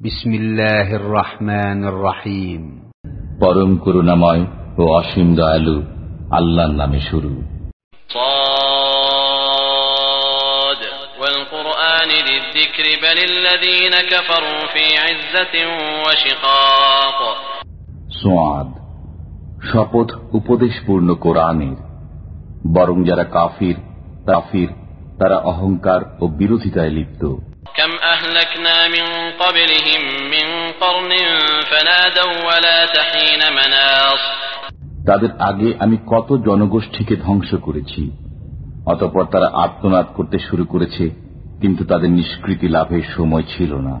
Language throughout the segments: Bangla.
بسم الله الرحمن الرحيم পরম করুণাময় ও অসীম দয়ালু আল্লাহর নামে শুরু صاد والقرآن للذكر بل الذين كفروا في عزة وشقاق সোয়াদ শপথ উপদেশপূর্ণ কোরআনের বরং যারা কাফির কাফির তারা অহংকার ও বিরোধিতায় লিপ্ত كم أهلكنا من قبلهم من قرن فنادوا ولا تحين مناص তাদের আগে আমি কত জনগোষ্ঠীকে ধ্বংস করেছি অতপর তারা আত্মনাদ করতে শুরু করেছে কিন্তু তাদের নিষ্কৃতি লাভের সময় ছিল না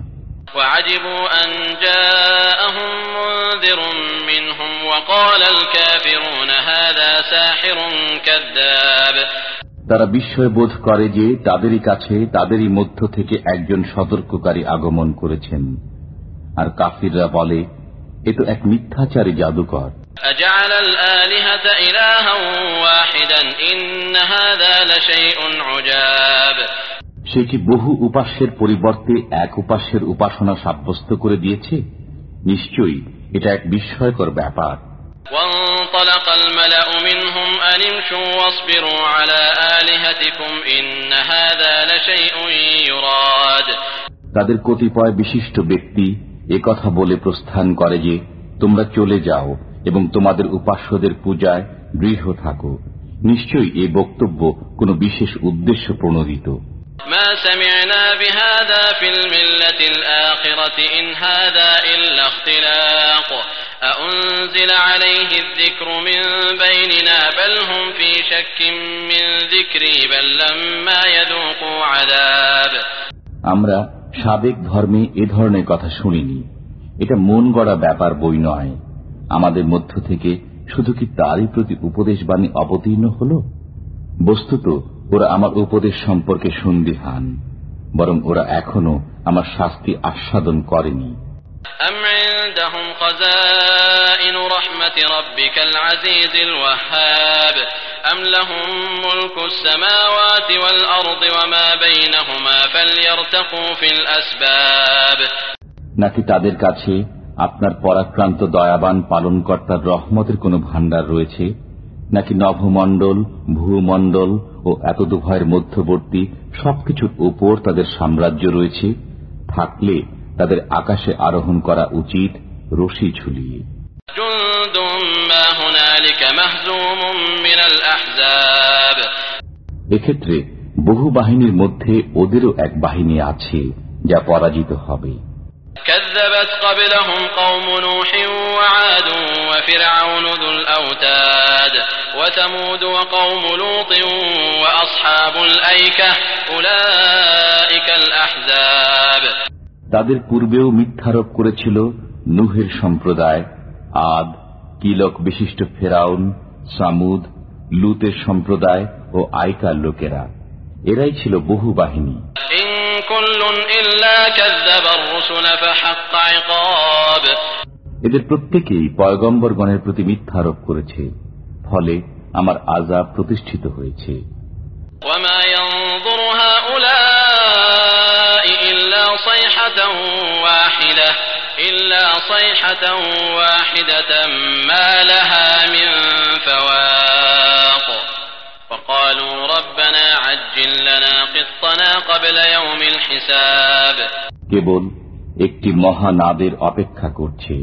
وعجبوا أن جاءهم منذر منهم وقال الكافرون هذا ساحر كذاب তারা বিস্ময় বোধ করে যে তাদেরই কাছে তাদেরই মধ্য থেকে একজন সতর্ককারী আগমন করেছেন। আর কাফিররা বলে এ তো এক মিথ্যাচারী জাদুকর। সে কি বহু উপাস্যের পরিবর্তে এক উপাস্যের উপাসনা সাব্যস্ত করে দিয়েছে? নিশ্চয়ই এটা এক বিস্ময়কর ব্যাপার। وانطلق الملأ منهم أن امشوا واصبروا على آلهتكم إن هذا لشيء يراد তাদের কতিপয় বিশিষ্ট ব্যক্তি কথা বলে প্রস্থান করে যে তোমরা চলে যাও এবং তোমাদের উপাস্যদের পূজায় দৃঢ় থাকো নিশ্চয়ই এই বক্তব্য কোনো বিশেষ উদ্দেশ্য প্রণোদিত ما سمعنا بهذا في الملة الآخرة إن هذا إلا اختلاق أأنزل عليه الذكر من بيننا بل هم في شك من ذكري بل لما يذوقوا عذاب আমরা সাবেক ধর্মে এ ধরনের কথা শুনিনি এটা মন গড়া ব্যাপার বই নয় আমাদের মধ্য থেকে শুধু কি তারই প্রতি উপদেশবাণী অবতীর্ণ হল বস্তুত ওরা আমার উপদেশ সম্পর্কে সন্দিহান বরং ওরা এখনো আমার শাস্তি আস্বাদন করেনি أم عندهم خزائن رحمة ربك العزيز الوهاب أم لهم ملك السماوات والأرض وما بينهما فليرتقوا في الأسباب নাকি তাদের কাছে আপনার পরাক্রান্ত দয়াবান পালনকর্তার রহমতের কোনো ভাণ্ডার রয়েছে নাকি নভমণ্ডল ভূমণ্ডল ও এতদুভয়ের মধ্যবর্তী সবকিছুর উপর তাদের সাম্রাজ্য রয়েছে থাকলে তাদের আকাশে আরোহণ করা উচিত রশি ঝুলিয়ে। এক্ষেত্রে বহু বাহিনীর মধ্যে ওদেরও এক বাহিনী আছে যা পরাজিত হবে। كذبت قبلهم قوم نوح وعاد وفرعون ذو الأوتاد وثمود وقوم لوط وأصحاب الأيكة أولئك الأحزاب তাদের পূর্বেও মিথ্যারোপ করেছিল নুহের সম্প্রদায় আদ কিলক বিশিষ্ট ফেরাউন সামুদ লুতের সম্প্রদায় ও আইকার লোকেরা এরাই ছিল বহু বাহিনী إن كل إلا كذب الرسل فحق عقاب এদের প্রত্যেকেই পয়গম্বরগণের প্রতি মিথ্যারোপ করেছে ফলে আমার আজাব প্রতিষ্ঠিত হয়েছে وما ينظر هؤلاء إلا صيحة واحدة إلا صيحة واحدة ما لها من فواق وقالوا ربنا عجل لنا قطنا قبل يوم الحساب কেবল একটি মহানাদের অপেক্ষা করছে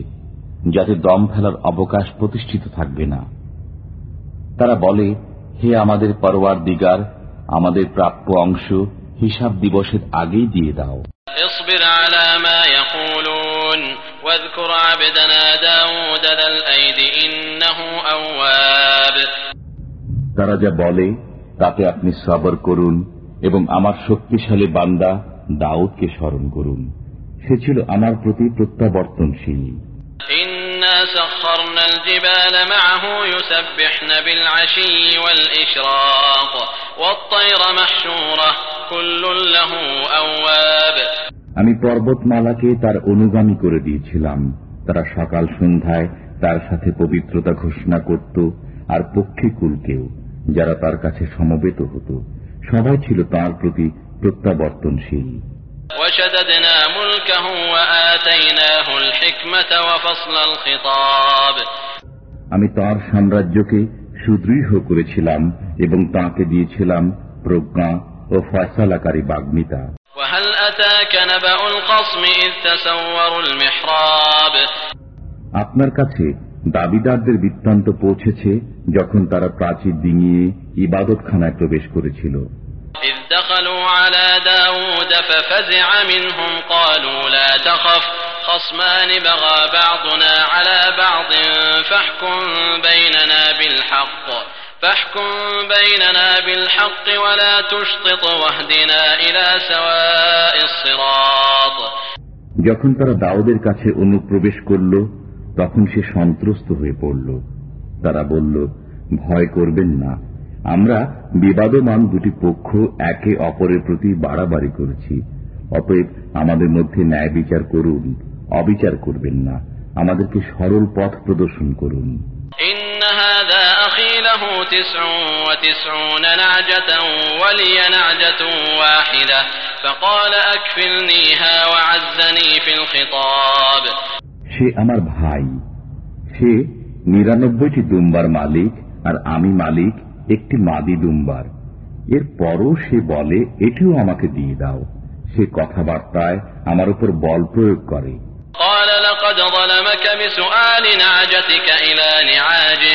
যাতে দম ফেলার অবকাশ প্রতিষ্ঠিত থাকবে না তারা বলে হে আমাদের পরওয়ার দিগার আমাদের প্রাপ্য অংশ হিসাব দিবসের আগেই দিয়ে দাও اصبر على ما يقولون واذكر عبدنا داود ذا الأيد إنه أواب তারা যা বলে তাতে আপনি সবর করুন এবং আমার শক্তিশালী বান্দা দাউদকে স্মরণ করুন সে ছিল আমার প্রতি প্রত্যাবর্তনশীল إنا سخرنا الجبال معه يسبحن بالعشي والإشراق والطير محشورة كل له أواب আমি পর্বতমালাকে তার অনুগামী করে দিয়েছিলাম। তারা সকাল সন্ধ্যায় তার সাথে পবিত্রতা ঘোষণা করত আর পক্ষীকুলকেও যারা তার কাছে সমবেত হতো। সবাই ছিল তার প্রতি প্রত্যাবর্তনশীল। আমি তার সাম্রাজ্যকে সুদৃঢ় করেছিলাম এবং তাকে দিয়েছিলাম প্রজ্ঞা ও ফয়সালাকারী বাগ্মিতা وهل أتاك نبأ الخصم إذ تسوروا المحراب আপনার কাছে দাবিদারদের বৃত্তান্ত পৌঁছেছে যখন তারা প্রাচীর ডিঙিয়ে ইবাদতখানায় প্রবেশ করেছিল إذ دخلوا على داود ففزع منهم قالوا لا تخف خصمان بغى بعضنا على بعض فاحكم بيننا بالحق فاحكم بيننا بالحق ولا تشطط واهدنا إلى سواء الصراط যখন তারা দাউদের কাছে অনুপ্রবেশ করল তখন সে সন্ত্রস্ত হয়ে পড়ল তারা বলল ভয় করবেন না আমরা বিবাদমান দুটি পক্ষ একে অপরের প্রতি বাড়াবাড়ি করেছি অতএব আমাদের মধ্যে ন্যায় বিচার করুন অবিচার করবেন না আমাদেরকে সরল পথ প্রদর্শন করুন إن هذا أخي له تسع وتسعون نعجة ولي نعجة واحدة فقال أكفلنيها وعزني في الخطاب সে আমার ভাই সে নিরানব্বইটি দুম্বার মালিক আর আমি মালিক একটি মাদি দুম্বার এর পরও সে বলে এটিও আমাকে দিয়ে দাও সে কথাবার্তায় আমার উপর বল প্রয়োগ করে قال لقد ظلمك بسؤال نعجتك إلى نعاجه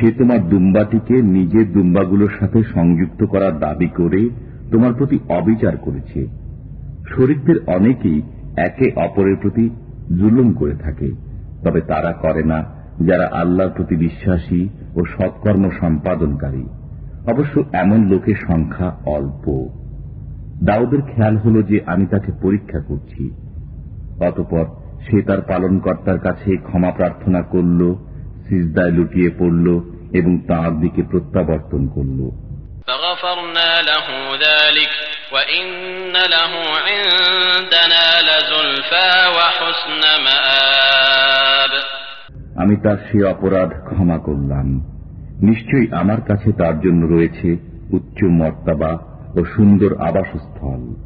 সে তোমার দুম্বাটিকে নিজের দুম্বাগুলোর সাথে সংযুক্ত করার দাবি করে তোমার প্রতি অবিচার করেছে। শরীরদের অনেকেই একে অপরের প্রতি জুলুম করে থাকে, তবে তারা করে না যারা আল্লাহর প্রতি বিশ্বাসী ও সৎকর্ম সম্পাদনকারী। অবশ্য এমন লোকের সংখ্যা অল্প। দাউদের খেয়াল হল যে আমি তাকে পরীক্ষা করছি। অতপর সে তার পালনকর্তার কাছে ক্ষমা প্রার্থনা করল সিজদায় লুটিয়ে পড়ল এবং তার দিকে প্রত্যাবর্তন করল। আমি তার সে অপরাধ ক্ষমা করলাম। নিশ্চয়ই আমার কাছে তার জন্য রয়েছে উচ্চ মর্তাবা ও সুন্দর আবাসস্থল।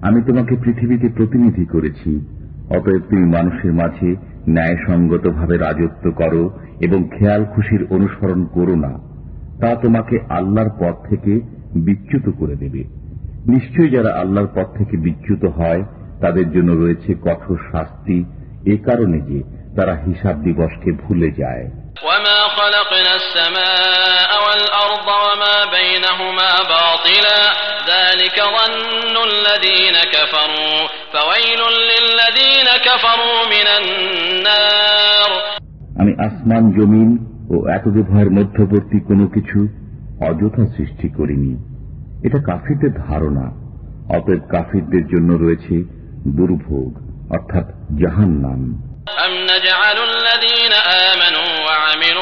আমি তোমাকে পৃথিবীতে প্রতিনিধি করেছি। অতএব তুমি মানুষের মাঝে ন্যায়সঙ্গতভাবে রাজত্ব করো এবং খেয়াল খুশির অনুসরণ করো না। তা তোমাকে আল্লাহর পথ থেকে বিচ্যুত করে দেবে। নিশ্চয়ই যারা আল্লাহর পথ থেকে বিচ্যুত হয়, তাদের জন্য রয়েছে কঠোর শাস্তি। এ কারণে যে তারা হিসাব দিবসকে ভুলে যায়। وما خلقنا السماء والأرض وما بينهما باطلا ذلك ظن الذين كفروا فويل للذين كفروا من النار আমি আসমান জমিন ও এতদিভয়ের মধ্যবর্তী কোনো কিছু অযথা সৃষ্টি করিনি এটা কাফিরদের ধারণা অতএব কাফিরদের জন্য রয়েছে দুর্ভোগ অর্থাৎ জাহান নাম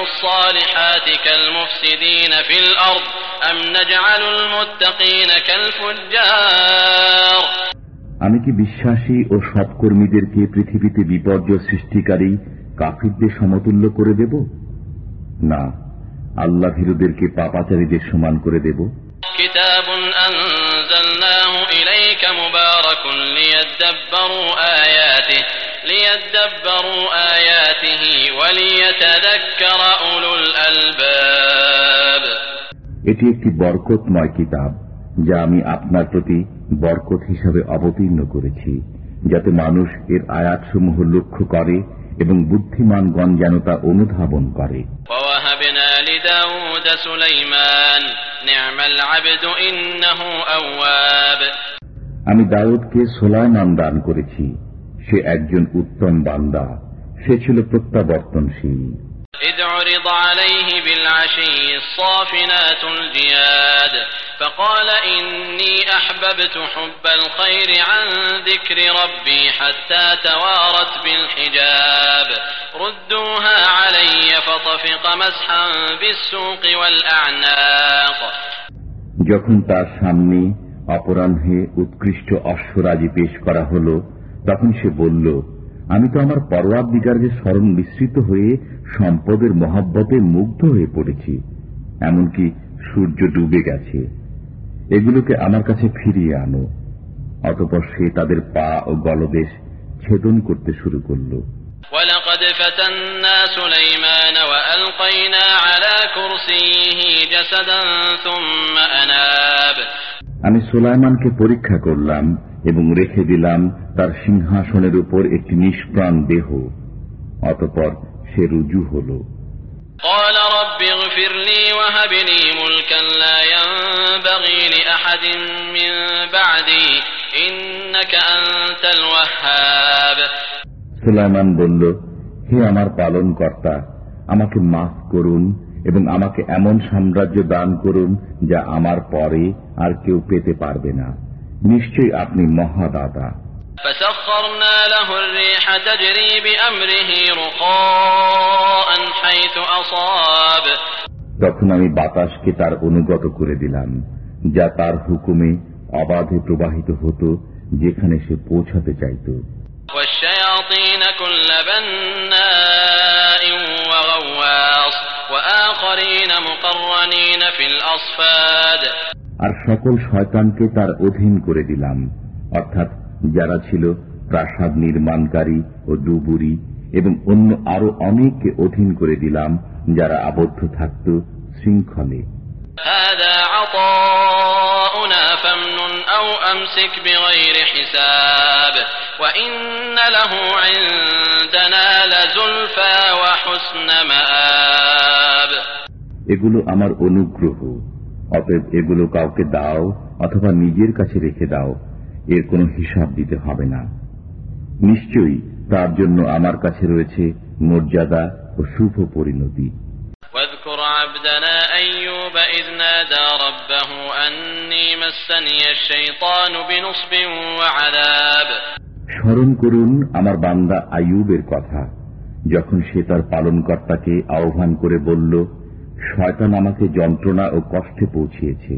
الصالحات كالمفسدين في الأرض أم نجعل المتقين كالفجار আমি কি বিশ্বাসী ও সৎকর্মীদেরকে পৃথিবীতে বিপর্যয় সৃষ্টিকারী কাফিরদের সমতুল্য করে দেব না আল্লাহ ভীরুদেরকে পাপাচারীদের সমান করে দেব كتاب أنزلناه إليك مبارك এটি একটি বরকতময় কিতাব যা আমি আপনার প্রতি বরকত হিসাবে অবতীর্ণ করেছি যাতে মানুষ এর আয়াতসমূহ লক্ষ্য করে এবং বুদ্ধিমানগণ যেন তা অনুধাবন করে। আমি দাউদকে সোলাইমান দান করেছি। সে একজন উত্তম বান্দা। সে ছিল প্রত্যাবর্তনশীল। إذ عرض عليه بالعشي الصافنات الجياد فقال إني أحببت حب الخير عن ذكر ربي حتى توارت بالحجاب ردوها علي فطفق مسحا بالسوق والأعناق যখন তার সামনে অপরাহ্নে উৎকৃষ্ট অশ্বরাজি পেশ করা হল তখন সে বলল আমি তো আমার পরওয়ার দিকারকে স্মরণ মিশ্রিত হয়ে সম্পদের মহাব্বতে মুগ্ধ হয়ে পড়েছি এমনকি সূর্য ডুবে গেছে এগুলোকে আমার কাছে ফিরিয়ে আনো অতপর সে তাদের পা ও গলদেশ ছেদন করতে শুরু করল ولقد فتنا سليمان وألقينا على كرسيه جسدا ثم أناب আমি সুলাইমানকে পরীক্ষা করলাম এবং রেখে দিলাম তার সিংহাসনের উপর একটি নিষ্প্রাণ দেহ অতপর সে রুজু হল। সুলাইমান বলল হে আমার পালন কর্তা আমাকে মাফ করুন এবং আমাকে এমন সাম্রাজ্য দান করুন যা আমার পরে আর কেউ পেতে পারবে না। নিশ্চয়ই আপনি মহাদাতা। فسخرنا له الريح تجري بأمره رخاء حيث أصاب তখন আমি বাতাসকে তার অনুগত করে দিলাম যা তার হুকুমে অবাধে প্রবাহিত হতো যেখানে সে পৌঁছাতে চাইত والشياطين كل بناء وغواص وآخرين مقرنين في الأصفاد আর সকল শয়তানকে তার অধীন করে দিলাম অর্থাৎ যারা ছিল প্রাসাদ নির্মাণকারী ও ডুবুরি এবং অন্য আরও অনেককে অধীন করে দিলাম যারা আবদ্ধ থাকত শৃঙ্খলে। এগুলো আমার অনুগ্রহ। অতএব এগুলো কাউকে দাও অথবা নিজের কাছে রেখে দাও। এর কোনো হিসাব দিতে হবে না নিশ্চয়ই তার জন্য আমার কাছে রয়েছে মর্যাদা ও শুভ পরিণতি واذكر عبدنا أيوب إذ نادى ربه أني مسني الشيطان بنصب وعذاب স্মরণ করুন আমার বান্দা আইয়ুবের কথা যখন সে তার পালনকর্তাকে আহ্বান করে বলল শয়তান আমাকে যন্ত্রণা ও কষ্টে পৌঁছিয়েছে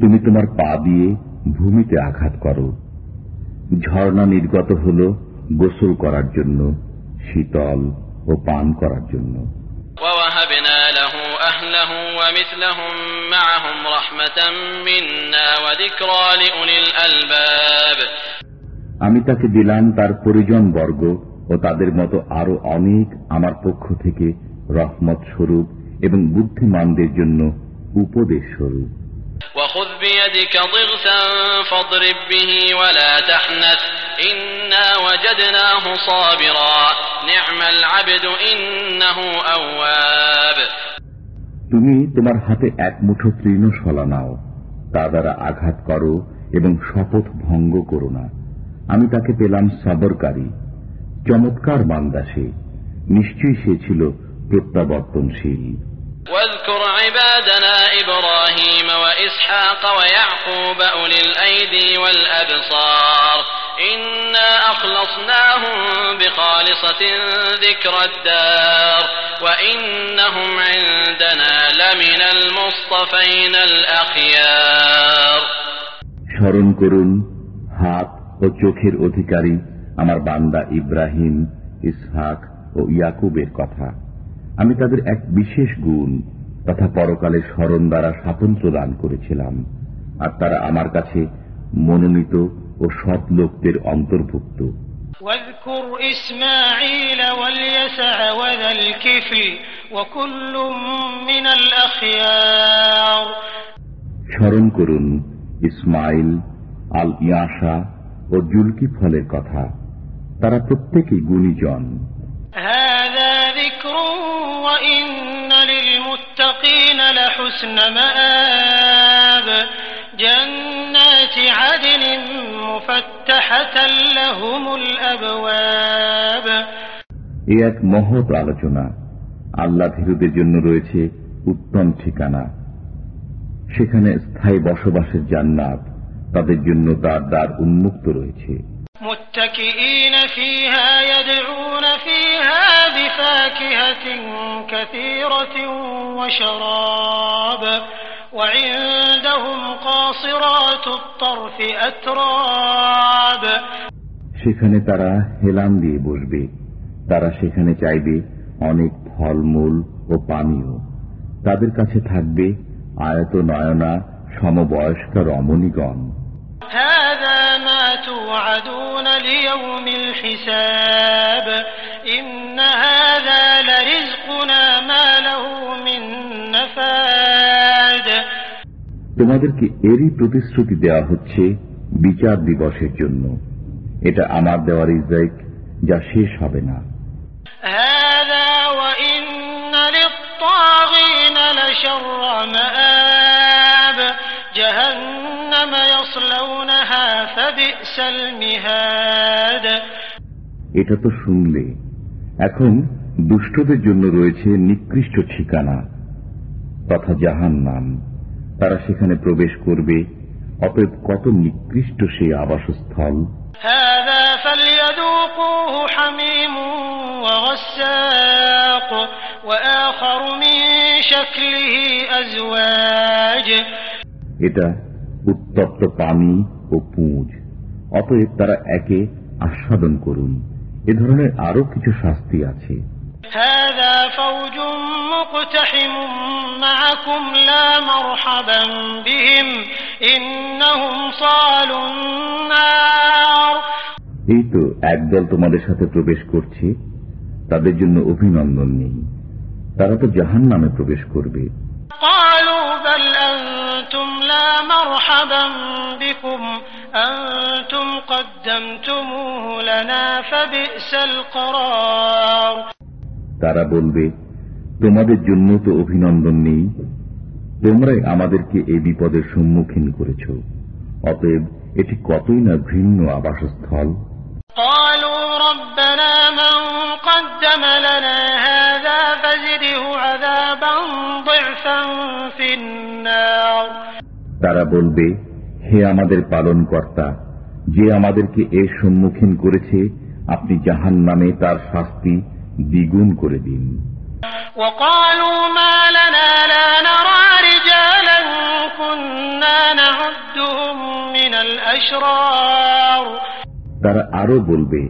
তুমি তোমার পা দিয়ে ভূমিতে আঘাত করো। ঝর্ণা নির্গত হল গোসল করার জন্য শীতল ও পান করার জন্য। আমি তাকে দিলাম তার পরিজন বর্গ। ও তাদের মতো আরও অনেক আমার পক্ষ থেকে রহমত স্বরূপ এবং বুদ্ধিমানদের জন্য উপদেশ স্বরূপ। তুমি তোমার হাতে এক মুঠো তৃণ শলা নাও তা দ্বারা আঘাত করো এবং শপথ ভঙ্গ করো না। আমি তাকে পেলাম সবরকারী। চমৎকার বান্দা সে নিশ্চয়ই সে ছিল প্রত্যাবর্তনশীল واذكر عبادنا إبراهيم وإسحاق ويعقوب أولي الأيدي والأبصار إنا أخلصناهم بخالصة ذكر الدار وإنهم عندنا لمن المصطفين الأخيار স্মরণ করুন হাত ও চোখের অধিকারী আমার বান্দা ইব্রাহিম ইসহাক ও ইয়াকুবের কথা আমি তাদের এক বিশেষ গুণ তথা পরকালে স্মরণ দ্বারা স্বাতন্ত্র্য দান করেছিলাম আর তারা আমার কাছে মনোনীত ও সৎ লোকদের অন্তর্ভুক্ত واذكر إسماعيل واليسع وذا الكفل وكل من الأخيار স্মরণ করুন ইসমাইল আল ইয়াসা ও জুলকি ফলের কথা তারা প্রত্যেকেই গুণীজন। এ এক মহৎ আলোচনা। আল্লাহ ধীরুদের জন্য রয়েছে উত্তম ঠিকানা। সেখানে স্থায়ী বসবাসের জান্নাত তাদের জন্য দ্বার দ্বার উন্মুক্ত রয়েছে। متكئين فيها يدعون فيها بفاكهة كثيرة وشراب وعندهم قاصرات الطرف أتراب সেখানে তারা হেলান দিয়ে বসবে তারা সেখানে চাইবে অনেক ফলমূল ও পানীয় তাদের কাছে থাকবে আয়ত নয়না সমবয়স্ক রমণীগণ هذا ما توعدون ليوم الحساب إن هذا لرزقنا ما له من نفاد তোমাদেরকে এরই প্রতিশ্রুতি দেওয়া হচ্ছে বিচার দিবসের জন্য এটা আমার দেওয়ার ইজাইক যা শেষ হবে না هذا وإن للطاغين لشر مآب جهنم يصلونها فبئس المهاد এটা তো শুনলে। এখন দুষ্টদের জন্য রয়েছে নিকৃষ্ট ঠিকানা। তথা জাহান নাম। তারা সেখানে প্রবেশ করবে অতএব কত নিকৃষ্ট সেই আবাসস্থল? এটা উত্তপ্ত পানি ও পুঁজ অতএব তারা একে আস্বাদন করুন এ ধরনের আরো কিছু শাস্তি আছে هذا فوج مقتحم معكم لا مرحبا بهم إنهم صالوا النار এই তো একদল তোমাদের সাথে প্রবেশ করছে তাদের জন্য অভিনন্দন নেই তারা তো জাহান নামে প্রবেশ করবে قالوا بل أنتم لا مرحبا بكم أنتم قدمتموه لنا فبئس القرار তারা বলবে তোমাদের জন্য তো অভিনন্দন নেই তোমরাই আমাদেরকে এই বিপদের সম্মুখীন করেছ অতএব এটি কতই না ঘৃণ্য আবাসস্থল قالوا ربنا من قدم لنا هذا فزده عذابا ضعفا في النار তারা বলবে হে আমাদের পালন কর্তা যে আমাদেরকে এর সম্মুখীন করেছে আপনি জাহান নামে তার শাস্তি দ্বিগুণ করে দিন وقالوا ما لنا لا نرى رجالا كنا نعدهم من الأشرار তারা আরও বলবে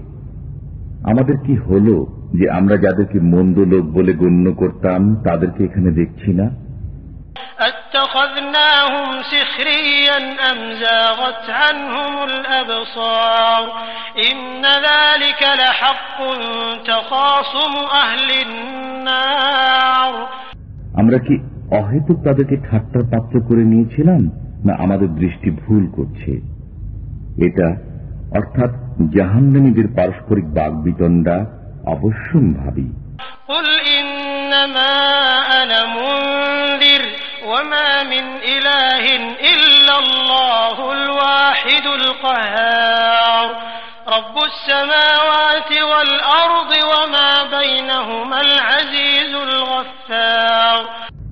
আমাদের কি হল যে আমরা যাদেরকে মন্দ লোক বলে গণ্য করতাম তাদেরকে এখানে দেখছি না? আমরা কি অহেতুক তাদেরকে ঠাট্টার পাত্র করে নিয়েছিলাম না আমাদের দৃষ্টি ভুল করছে? এটা অর্থাৎ জাহান্নামীদের পারস্পরিক বাগবিতণ্ডা অবশ্যম্ভাবী।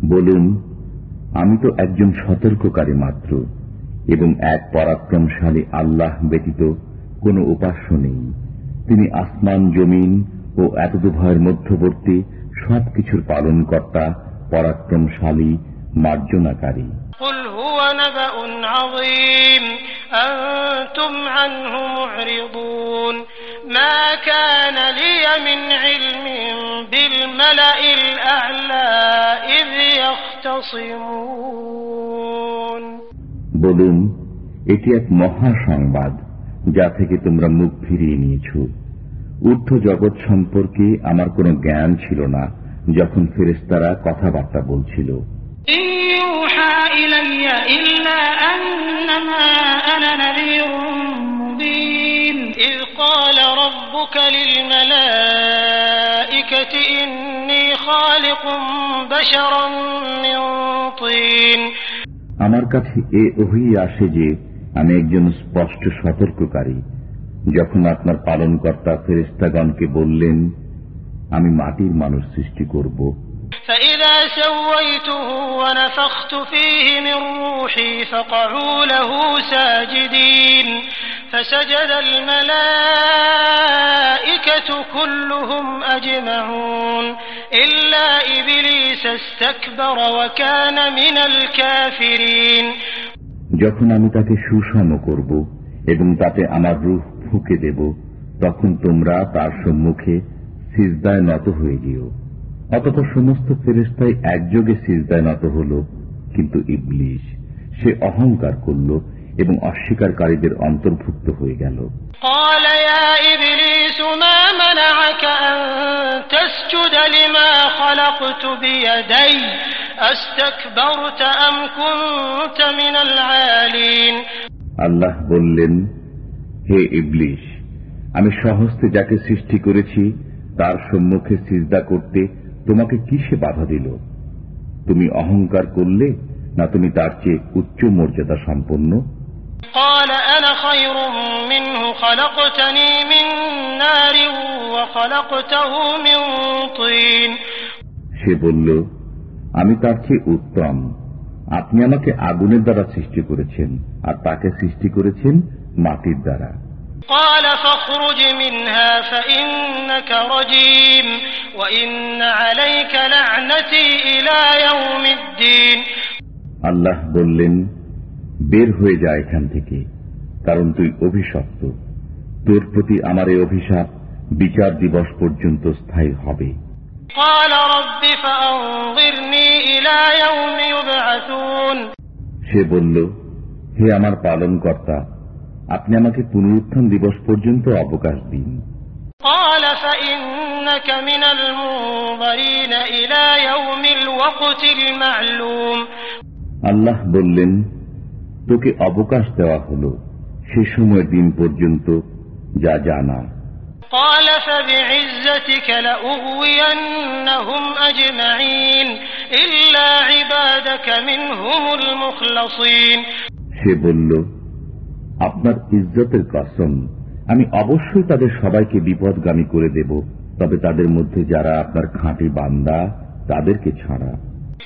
বলুন আমি তো একজন সতর্ককারী মাত্র এবং এক পরাক্রমশালী আল্লাহ ব্যতীত কোনো উপাস্য নেই তিনি আসমান জমিন ও এতদুভয়ের মধ্যবর্তী সবকিছুর পালনকর্তা পরাক্রমশালী মার্জনাকারী قل هو نبأ عظيم أنتم عنه معرضون ما كان لي من علم بالملأ الأعلى إذ يختصمون বলুন এটি এক মহা সংবাদ যা থেকে তোমরা মুখ ফিরিয়ে নিয়েছ। ঊর্ধ্ব জগৎ সম্পর্কে আমার কোনো জ্ঞান ছিল না যখন ফেরেস্তারা কথাবার্তা বলছিল। আমার কাছে এ ওহি আসে যে আমি একজন স্পষ্ট সতর্ককারী। যখন আপনার পালনকর্তা ফেরিস্তাগণকে বললেন, আমি মাটির মানুষ সৃষ্টি করব। ইল্লা যখন আমি তাকে সুষম করব এবং তাতে আমার রূহ ফুঁকে দেব, তখন তোমরা তার সম্মুখে সিজদায় নত হয়ে গিও অতপর সমস্ত ফেরেস্তায় একযোগে সিজদায় নত হল, কিন্তু ইবলিশ সে অহংকার করল এবং অস্বীকারীদের অন্তর্ভুক্ত হয়ে গেল। ইবলিস يا إبليس ما منعك أن تسجد لما خلقت بيدي أستكبرت أم كنت من العالين আল্লাহ বললেন হে ইবলিশ আমি সহস্তে যাকে সৃষ্টি করেছি তার সম্মুখে সিজদা করতে তোমাকে কিসে বাধা দিল তুমি অহংকার করলে না তুমি তার চেয়ে উচ্চ মর্যাদা সম্পন্ন قال أنا خير منه خلقتني من نار وخلقته من طين সে বলল আমি তার চেয়ে উত্তম। আপনি আমাকে আগুনের দ্বারা সৃষ্টি করেছেন আর তাকে সৃষ্টি করেছেন মাটির দ্বারা। আল্লাহ বললেন বের হয়ে যা এখান থেকে কারণ তুই অভিশপ্ত। তোর প্রতি আমার এই অভিশাপ বিচার দিবস পর্যন্ত স্থায়ী হবে। সে বলল হে আমার পালন কর্তা আপনি আমাকে পুনরুত্থান দিবস পর্যন্ত অবকাশ দিন। আল্লাহ বললেন তোকে অবকাশ দেওয়া হল সে সময় দিন পর্যন্ত যা জানা। قال فبعزتك لأغوينهم أجمعين إلا عبادك منهم المخلصين সে বলল আপনার ইজ্জতের কসম আমি অবশ্যই তাদের সবাইকে বিপদগামী করে দেব তবে তাদের মধ্যে যারা আপনার খাঁটি বান্দা তাদেরকে ছাড়া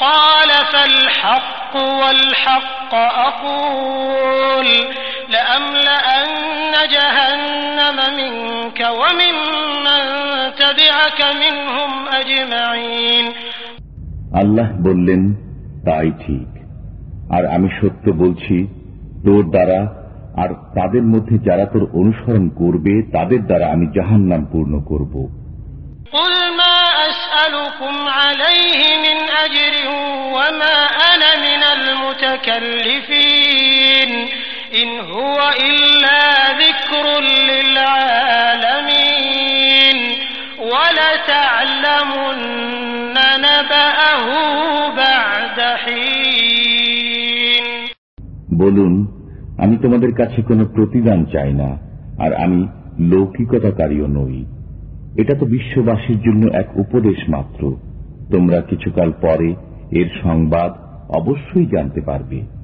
قال فالحق والحق أقول لأملأن جهنم منك وممن تبعك منهم أجمعين আল্লাহ বললেন তাই ঠিক আর আমি সত্য বলছি তোর দ্বারা আর তাদের মধ্যে যারা তোর অনুসরণ করবে তাদের দ্বারা আমি জাহান্নাম পূর্ণ করব قل ما أسألكم عليه من أجر وما أنا বলুন, আমি তোমাদের কাছে কোনো প্রতিদান চাই না, আর আমি লৌকিকতাকারীও নই। এটা তো বিশ্ববাসীর জন্য এক উপদেশ মাত্র। তোমরা কিছুকাল পরে এর সংবাদ অবশ্যই জানতে পারবে।